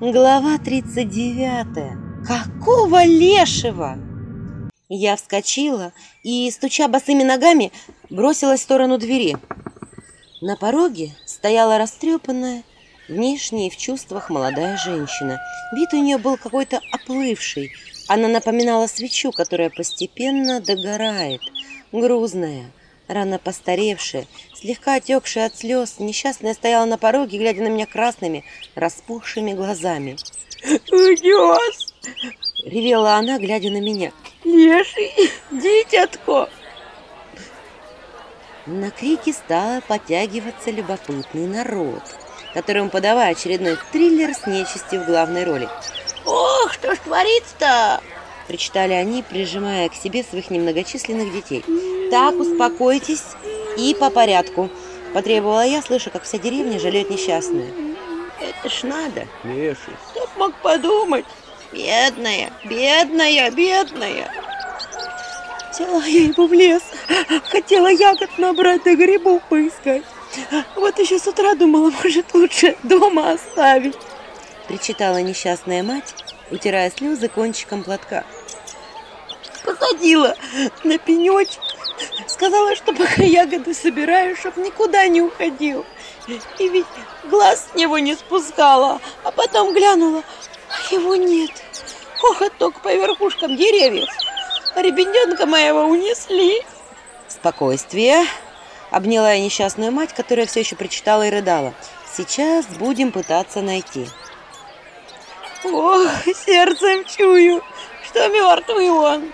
Глава 39. Какого лешего? Я вскочила и, стуча босыми ногами, бросилась в сторону двери. На пороге стояла растрепанная, внешне в чувствах молодая женщина. Вид у нее был какой-то оплывший. Она напоминала свечу, которая постепенно догорает. Грузная, рано постаревшая, слегка отекшая от слез, несчастная стояла на пороге, глядя на меня красными, распухшими глазами. «Унес!» — ревела она, глядя на меня. «Леший, дитятко!» На крики стал подтягиваться любопытный народ, которому подавая очередной триллер с нечистью в главной роли. «Ох, что ж творится-то!» Причитали они, прижимая к себе своих немногочисленных детей. «Так, успокойтесь и по порядку», – потребовала я, слыша, как вся деревня жалеет несчастную. «Это ж надо!» Леший. Кто мог подумать? Бедная, бедная, бедная!» Взяла я его в лес, хотела ягод набрать да грибов поискать. Вот еще с утра думала, может, лучше дома оставить. Причитала несчастная мать, утирая слезы кончиком платка. Посадила на пенечек, сказала, что пока ягоды собираю, чтоб никуда не уходил. И ведь глаз с него не спускала, а потом глянула, а его нет. Хохоток по верхушкам деревьев. А ребенка моего унесли. Спокойствие. Обняла я несчастную мать, которая все еще причитала и рыдала. Сейчас будем пытаться найти. Ох, сердцем чую, что мертвый он.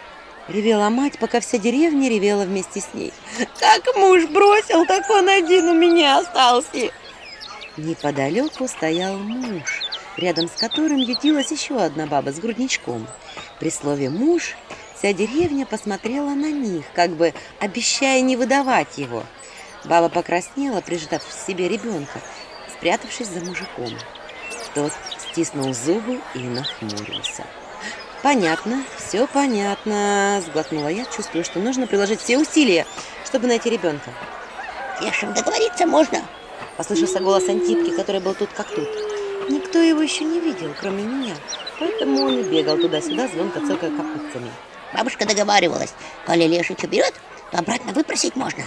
Ревела мать, пока вся деревня ревела вместе с ней. Как муж бросил, так он один у меня остался. Неподалеку стоял муж, рядом с которым ютилась еще одна баба с грудничком. При слове «муж» вся деревня посмотрела на них, как бы обещая не выдавать его. Баба покраснела, прижав в себе ребенка, спрятавшись за мужиком. Тот стиснул зубы и нахмурился. «Понятно, все понятно», – сглотнула я, чувствую, что нужно приложить все усилия, чтобы найти ребенка. Тешим договориться можно? Послышался голос Антипки, который был тут как тут. Никто его еще не видел, кроме меня, поэтому он и бегал туда-сюда, звонко цокая копытцами. Бабушка договаривалась, коли Лешич уберет, то обратно выпросить можно.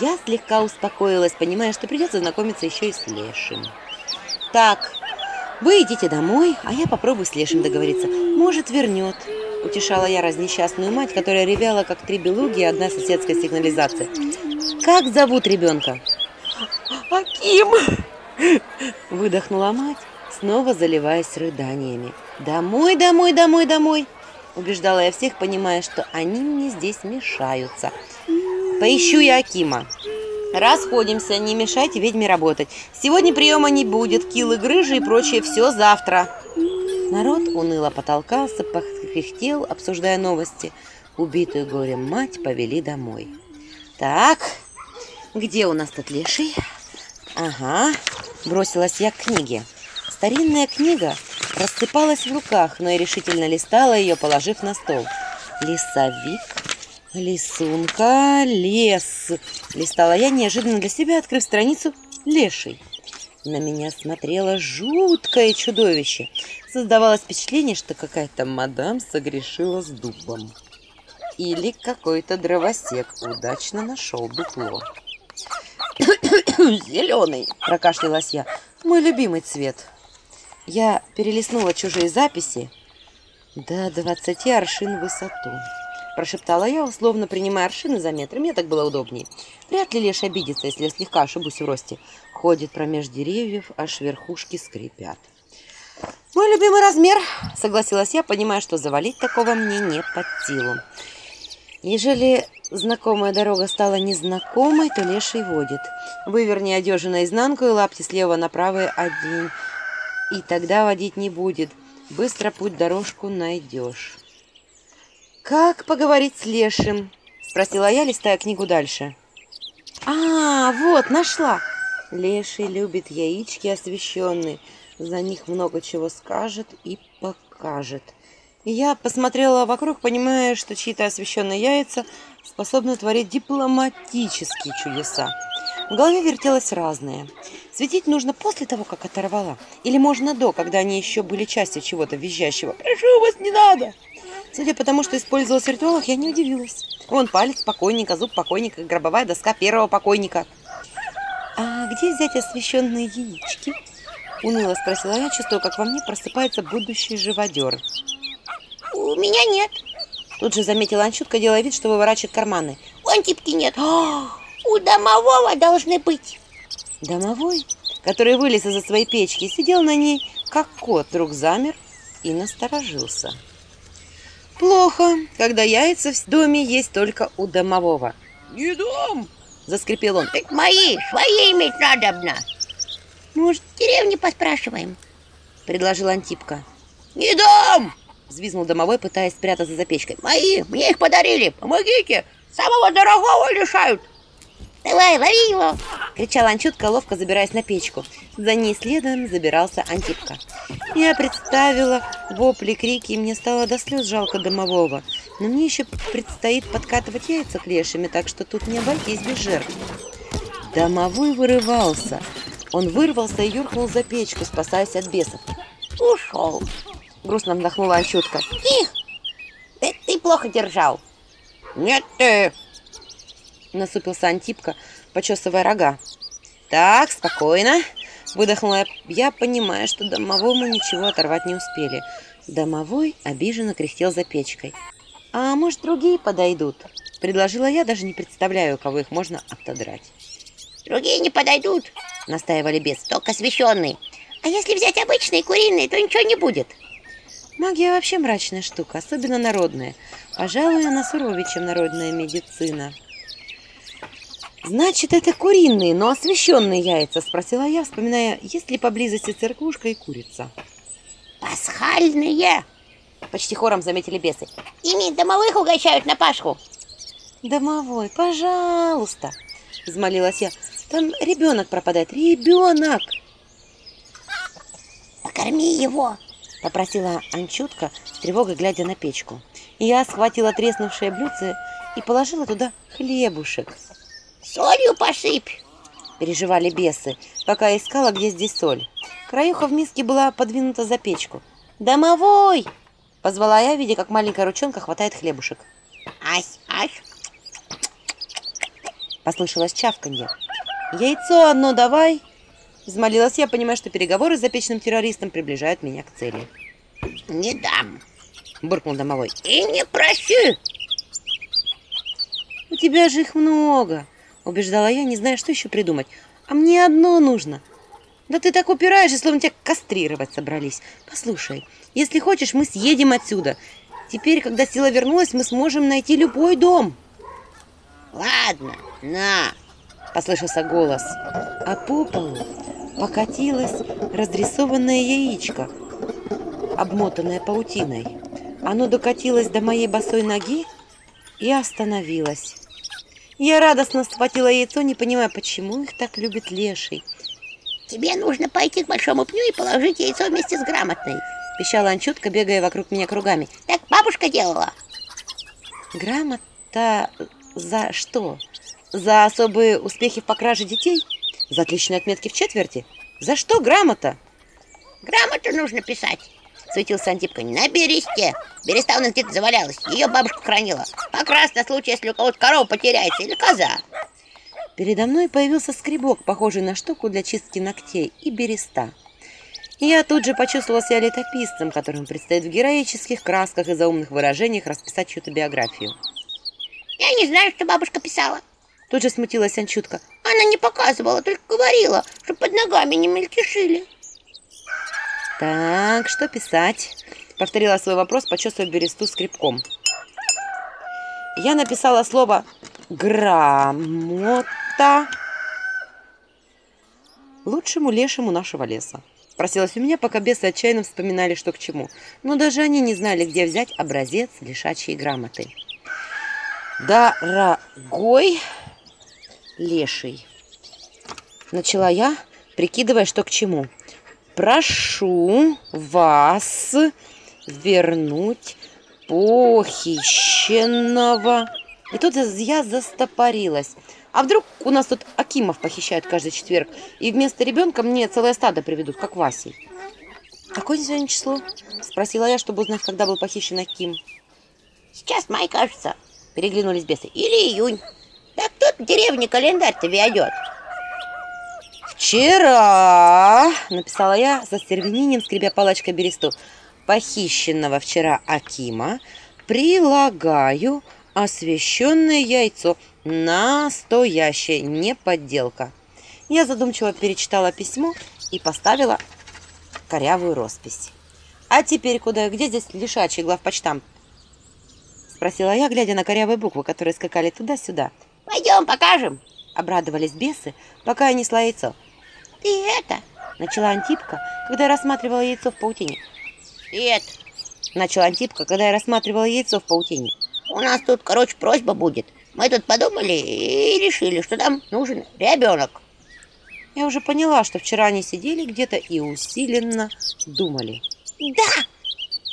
Я слегка успокоилась, понимая, что придется знакомиться еще и с Лешим. Так, вы идите домой, а я попробую с Лешим договориться. Может, вернет. Утешала я разнесчастную мать, которая ревела, как три белуги и одна соседская сигнализация. Как зовут ребенка? Аким! Выдохнула мать, снова заливаясь рыданиями. «Домой, домой, домой, домой!» Убеждала я всех, понимая, что они мне здесь мешаются. «Поищу я Акима!» Расходимся, не мешайте ведьме работать. Сегодня приема не будет, килы грыжи и прочее все завтра. Народ уныло потолкался, похрехтел, обсуждая новости. Убитую горем мать повели домой. Так, где у нас тут леший? Ага, бросилась я к книге. Старинная книга рассыпалась в руках, но я решительно листала ее, положив на стол. Лесовик, лисунка, лес. Листала я неожиданно для себя, открыв страницу леший. На меня смотрело жуткое чудовище. Создавалось впечатление, что какая-то мадам согрешила с дубом. Или какой-то дровосек удачно нашел дупло. «Зеленый!» – прокашлялась я. «Мой любимый цвет». Я перелистнула чужие записи до двадцати аршин в высоту. Прошептала я, условно принимая аршины за метр. Мне так было удобнее. Вряд ли лишь обидится, если я слегка ошибусь в росте. Ходит промеж деревьев, аж верхушки скрипят. «Мой любимый размер», — согласилась я, понимая, что завалить такого мне не под силу. Ежели знакомая дорога стала незнакомой, то леший водит. Выверни одежду наизнанку и лапти слева направо один. И тогда водить не будет. Быстро путь дорожку найдешь. «Как поговорить с лешим?» — спросила я, листая книгу дальше. «А, вот, нашла!» Леший любит яички освещенные. За них много чего скажет и покажет. Я посмотрела вокруг, понимая, что чьи-то освещенные яйца способны творить дипломатические чудеса. В голове вертелось разное. Светить нужно после того, как оторвала? Или можно до, когда они еще были частью чего-то визжащего? Прошу вас, не надо! Судя по тому, что использовалась в ритуалах, я не удивилась. Вон палец покойника, зуб покойника, гробовая доска первого покойника. «А где взять освещенные яички?» Уныло спросила я, чувствуя, как во мне просыпается будущий живодер. У меня нет. Тут же заметила Анчутка, делая вид, что выворачивает карманы. У Антипки нет. А, у домового должны быть. Домовой, который вылез из-за своей печки, сидел на ней, как кот, вдруг замер и насторожился. Плохо, когда яйца в доме есть только у домового. Не дом! Заскрипел он. Это мои, свои иметь надобно. Может, в деревне поспрашиваем? Предложил Антипка. Не дом! Взвизнул домовой, пытаясь спрятаться за печкой. Мои, мне их подарили. Помогите, самого дорогого лишают. Давай, лови его. Кричала Анчутка, ловко забираясь на печку. За ней следом забирался Антипка. Я представила вопли, крики, и мне стало до слез жалко домового. Но мне еще предстоит подкатывать яйца клешами, так что тут не обойтись без жертв. Домовой вырывался. Он вырвался и юркнул за печку, спасаясь от бесов. Ушел. Грустно вздохнула Анчутка. Их, это ты плохо держал. Нет ты! Насупился Антипка, почесывая рога. Так, спокойно. Выдохнула я, понимая, что домовому ничего оторвать не успели. Домовой обиженно кряхтел за печкой. «А может, другие подойдут?» Предложила я, даже не представляю, кого их можно отодрать. Другие не подойдут, Настаивали бесы. только освещенные. А если взять обычные куриные, то ничего не будет. Магия вообще мрачная штука, особенно народная. Пожалуй, она суровее, чем народная медицина. «Значит, это куриные, но освещенные яйца?» – спросила я, вспоминая, есть ли поблизости церквушка и курица. Пасхальные. Почти хором заметили бесы. Ими домовых угощают на Пасху. «Домовой, пожалуйста!» – взмолилась я. «Там ребенок пропадает, ребенок!» Покорми его. Попросила Анчутка, с тревогой глядя на печку. И я схватила треснувшее блюдце и положила туда хлебушек. Солью посыпь. Переживали бесы, пока искала, где здесь соль. Краюха в миске была подвинута за печку. «Домовой!» – позвала я, видя, как маленькая ручонка хватает хлебушек. Ась, ась. Послышалось чавканье. «Яйцо одно давай!» Взмолилась я, понимая, что переговоры с запечным террористом приближают меня к цели. Не дам. Буркнул домовой. И не проси. «У тебя же их много!» Убеждала я, не зная, что еще придумать. «А мне одно нужно!» «Да ты так упираешься, словно тебя кастрировать собрались. Послушай, если хочешь, мы съедем отсюда. Теперь, когда сила вернулась, мы сможем найти любой дом!» Ладно, на. Послышался голос. А по полу покатилось разрисованное яичко, обмотанное паутиной. Оно докатилось до моей босой ноги и остановилось. Я радостно схватила яйцо, не понимая, почему их так любит леший. Тебе нужно пойти к большому пню и положить яйцо вместе с грамотной. Пищала Анчутка, бегая вокруг меня кругами. Так бабушка делала. Грамота за что? За особые успехи в покраже детей? За отличные отметки в четверти? За что грамота? Грамоту нужно писать. Светился Антипка. На бересте. Береста у нас где-то завалялась. Ее бабушка хранила. Как раз на случай, если у кого-то корова потеряется или коза. Передо мной появился скребок, похожий на штуку для чистки ногтей, и береста. Я тут же почувствовала себя летописцем, которому предстоит в героических красках и заумных выражениях расписать чью-то биографию. Я не знаю, что бабушка писала. Тут же смутилась Анчутка. Она не показывала, только говорила, что под ногами не мельтешили. «Так, что писать?» Повторила свой вопрос, почесывая бересту скребком. Я написала слово «грамота» лучшему лешему нашего леса. Просилась у меня, пока бесы отчаянно вспоминали, что к чему. Но даже они не знали, где взять образец лишачьей грамоты. «Дорогой леший», начала я, прикидывая, что к чему. «Прошу вас вернуть похищенного». И тут я застопорилась. А вдруг у нас тут Акимов похищают каждый четверг, и вместо ребенка мне целое стадо приведут, как Васей. Какое сегодня число? Спросила я, чтобы узнать, когда был похищен Аким. Сейчас май, кажется. Переглянулись бесы. Или июнь. Да кто в деревне календарь-то ведет? Вчера, написала я со стервенением, скребя палочкой бересту, похищенного вчера Акима прилагаю освещенное яйцо, настоящее, не подделка. Я задумчиво перечитала письмо и поставила корявую роспись. А теперь куда? Где здесь лишачий главпочтамт? Спросила я, глядя на корявые буквы, которые скакали туда-сюда. Пойдем, покажем. Обрадовались бесы, пока я несла яйцо. Ты это, Начала Антипка, когда я рассматривала яйцо в паутине. привет. Начала Антипка, когда я рассматривала яйцо в паутине. У нас тут, короче, просьба будет. Мы тут подумали и решили, что нам нужен ребенок. Я уже поняла, что вчера они сидели где-то и усиленно думали. Да,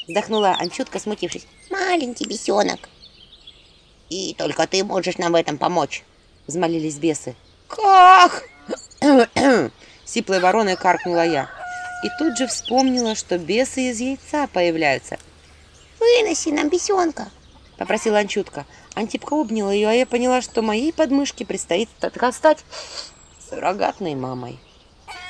Вздохнула Анчутка, смутившись. маленький бесенок. И только ты можешь нам в этом помочь. Взмолились бесы. «Как?» Сиплой вороной каркнула я. И тут же вспомнила, что бесы из яйца появляются. Выноси нам бесенка. Попросила Анчутка. Антипка обняла ее, а я поняла, что моей подмышке предстоит ст- стать суррогатной мамой.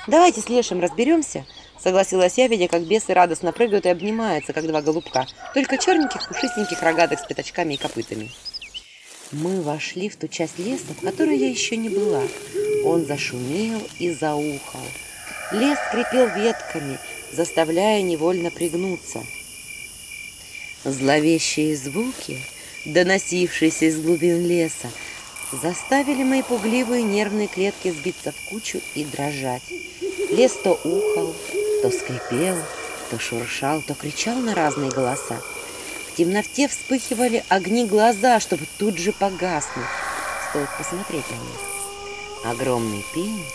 Давайте с Лешим разберемся, согласилась я, видя, как бесы радостно прыгают и обнимаются, как два голубка, только черненьких, пушистеньких, рогатых с пятачками и копытами. Мы вошли в ту часть леса, в которой я еще не была. Он зашумел и заухал. Лес скрипел ветками, заставляя невольно пригнуться. Зловещие звуки, доносившиеся из глубин леса, заставили мои пугливые нервные клетки сбиться в кучу и дрожать. Лес то ухал, то скрипел, то шуршал, то кричал на разные голоса. В темноте вспыхивали огни глаза, чтобы тут же погаснуть. Стоит посмотреть на них. Огромный пень,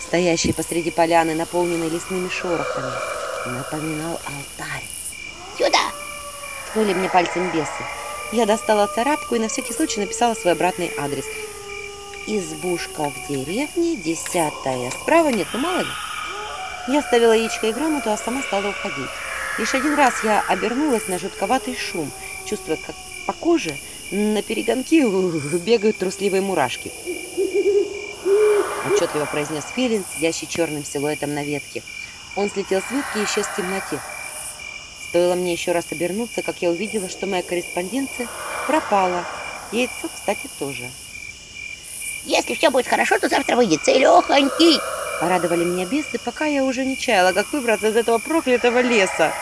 стоящий посреди поляны, наполненной лесными шорохами, напоминал алтарь. Сюда. Ткнули мне пальцем бесы. Я достала царапку и на всякий случай написала свой обратный адрес. Избушка в деревне, десятая. Справа нет, ну мало ли. Я ставила яичко и грамоту, а сама стала уходить. Лишь один раз я обернулась на жутковатый шум, чувствуя, как по коже на перегонки бегают трусливые мурашки. Отчетливо произнес Филин, сидящий черным силуэтом на ветке. Он слетел с ветки и исчез в темноте. Стоило мне еще раз обернуться, как я увидела, что моя корреспонденция пропала. Яйцо, кстати, тоже. Если все будет хорошо, то завтра выйдет целехонький. Порадовали меня бесы, пока я уже не чаяла, как выбраться из этого проклятого леса.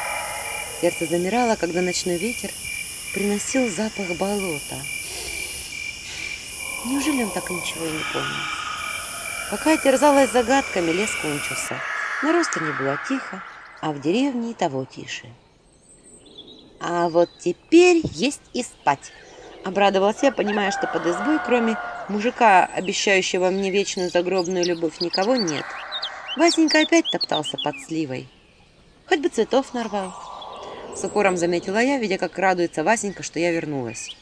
Сердце замирало, когда ночной ветер приносил запах болота. Неужели он так ничего и не понял? Пока я терзалась загадками, лес кончился. На Ростане было тихо, а в деревне и того тише. А вот теперь есть и спать. Обрадовалась я, понимая, что под избой, кроме мужика, обещающего мне вечную загробную любовь, никого нет. Васенька опять топтался под сливой. Хоть бы цветов нарвал. С укором заметила я, видя, как радуется Васенька, что я вернулась.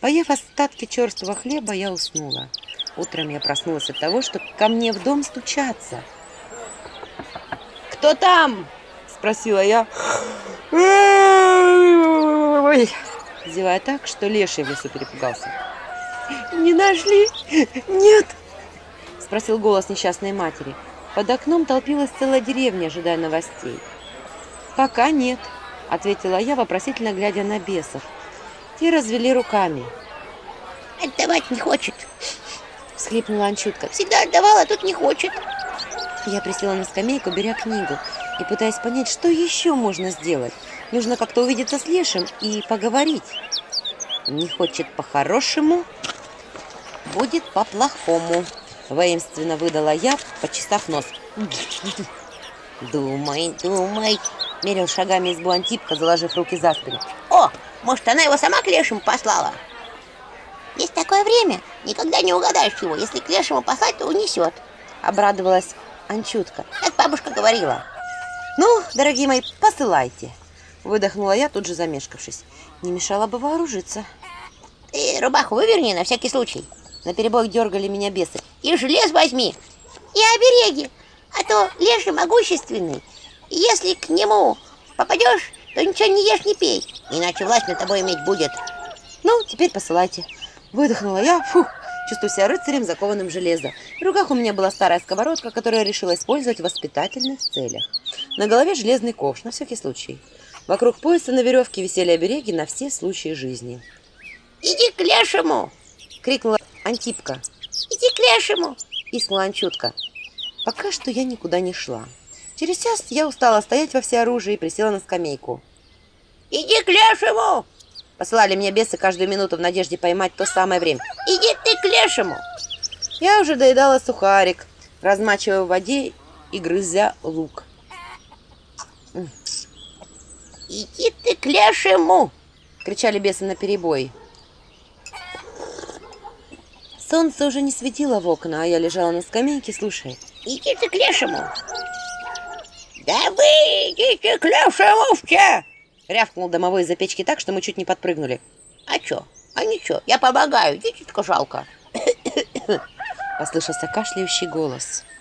Поев остатки черствого хлеба, я уснула. Утром я проснулась от того, что ко мне в дом стучатся. «Кто там?» – спросила я. Ой, зевая так, что леший в лесу перепугался. Не нашли? Нет. Спросил голос несчастной матери. Под окном толпилась целая деревня, ожидая новостей. «Пока нет», — ответила я, вопросительно глядя на бесов. Те развели руками. Отдавать не хочет. Всхлипнула Анчутка. Всегда отдавала, а тут не хочет. Я присела на скамейку, беря книгу, и пытаясь понять, что еще можно сделать. Нужно как-то увидеться с Лешим и поговорить. Не хочет по-хорошему, будет по-плохому. Воинственно выдала я, почесав нос. Думай, думай. Мерил шагами избу Антипка, заложив руки за спину. О, может, она его сама к лешему послала? Есть такое время. Никогда не угадаешь его. Если к лешему послать, то унесет. Обрадовалась Анчутка. Как бабушка говорила. Ну, дорогие мои, посылайте. Выдохнула я, тут же замешкавшись. Не мешало бы вооружиться. Ты рубаху выверни на всякий случай. На перебой дергали меня бесы. И желез возьми, и обереги, а то леший могущественный. Если к нему попадешь, то ничего не ешь, не пей, иначе власть над тобой иметь будет. Ну, теперь посылайте. Выдохнула я, фух, чувствую себя рыцарем, закованным в железо. В руках у меня была старая сковородка, которую я решила использовать в воспитательных целях. На голове железный ковш, на всякий случай. Вокруг пояса на веревке висели обереги на все случаи жизни. Иди к лешему, Крикнула Антипка, иди к лешему. пискнула Анчутка. Пока что я никуда не шла. Через час я устала стоять во всеоружии и присела на скамейку. Иди к лешему, Посылали мне бесы каждую минуту в надежде поймать то самое время. иди ты к лешему. Я уже доедала сухарик, размачивая в воде и грызя лук. Иди ты к лешему. кричали бесы на перебой. Солнце уже не светило в окна, а я лежала на скамейке, слушая. Иди ты к лешему. Да вы идите к лешему все. Рявкнул домовой из-за печки так, что мы чуть не подпрыгнули. А чё? А ничего, я помогаю, только жалко. Послышался кашляющий голос.